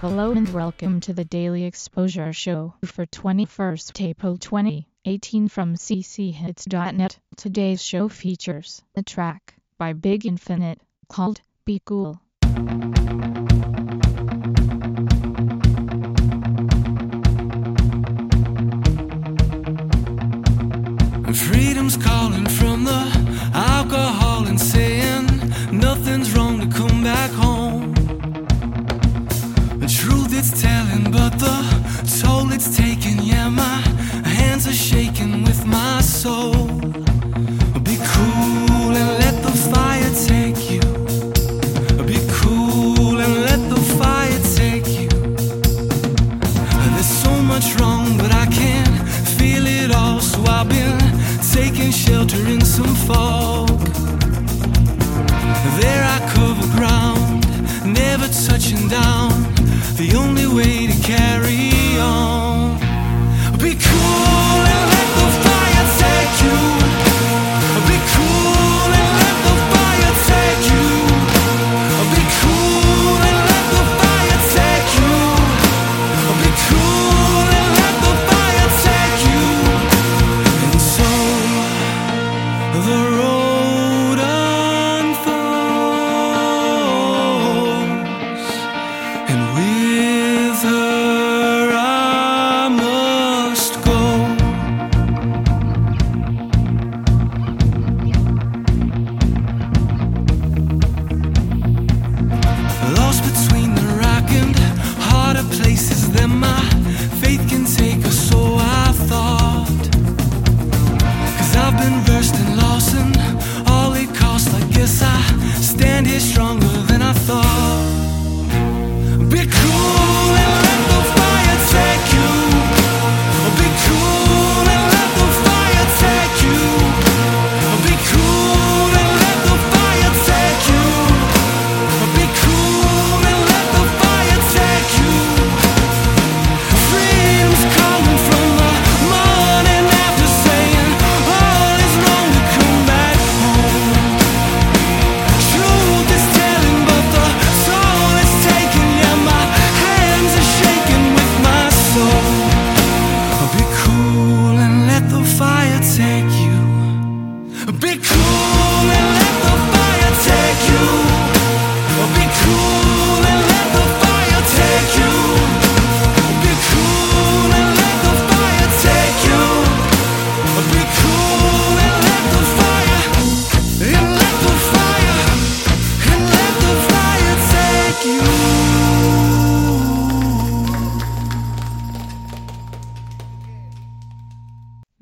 Hello and welcome to the Daily Exposure Show for 21st April 2018 from cchits.net. Today's show features a track by Big Infinite called Be Cool. Freedom's calling from the Be cool and let the fire take you. Be cool and let the fire take you. There's so much wrong, but I can't feel it all. So I've been taking shelter in some fog. There I cover ground, never touching down. The only way to carry on. Be cool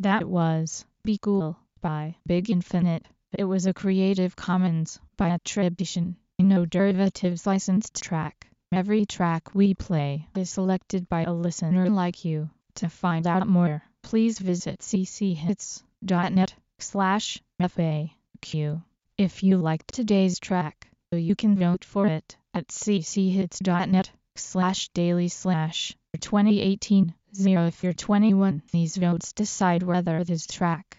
That was Be Cool by Big Infinite. It was a Creative Commons by attribution, no derivatives licensed track. Every track we play is selected by a listener like you. To find out more, please visit cchits.net slash FAQ. If you liked today's track, you can vote for it at cchits.net slash daily slash 2018 0 if you're 21. These votes decide whether this track